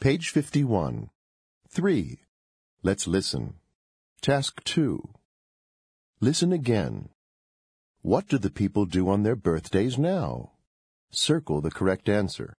Page 51. 3. Let's listen. Task 2. Listen again. What do the people do on their birthdays now? Circle the correct answer.